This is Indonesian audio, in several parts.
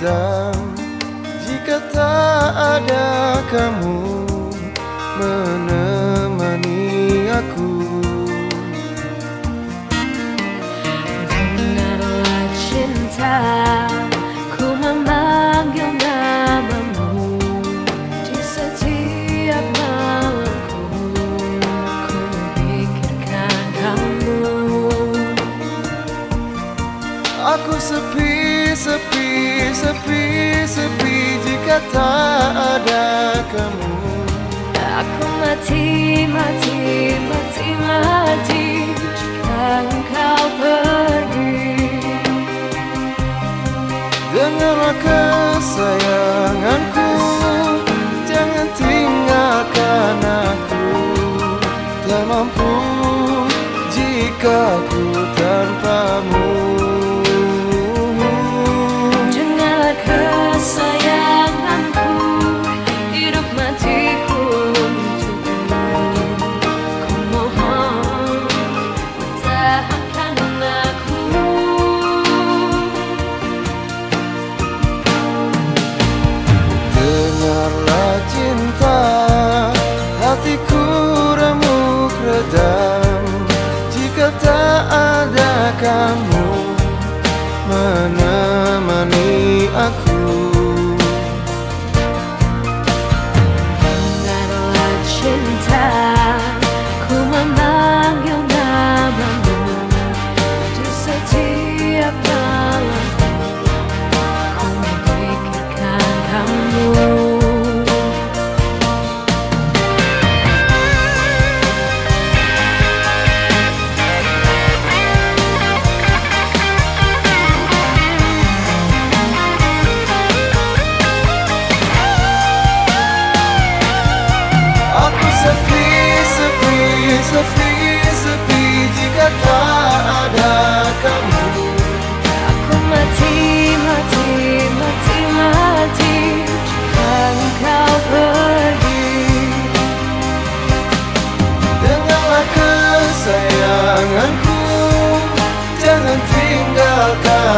hitam Jika tak ada kamu menemani aku. tak ada kamu. Aku mati, mati, mati, mati Jika engkau pergi. Dengarlah kesayanganku Jangan tinggalkan aku. Tak mampu jika ku tanpamu.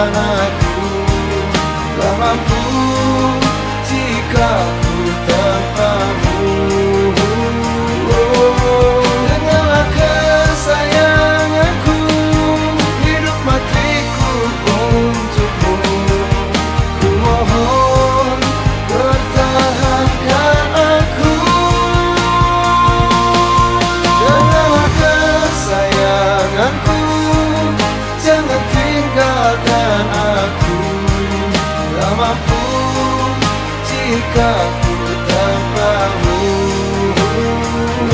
na na langkahku tanpamu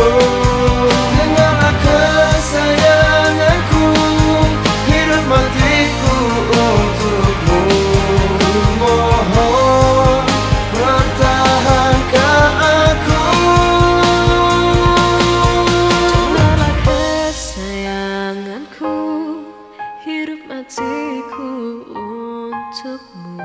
oh, Dengarlah kesayanganku Hidup matiku untukmu Mohon pertahankan aku Hidup matiku untukmu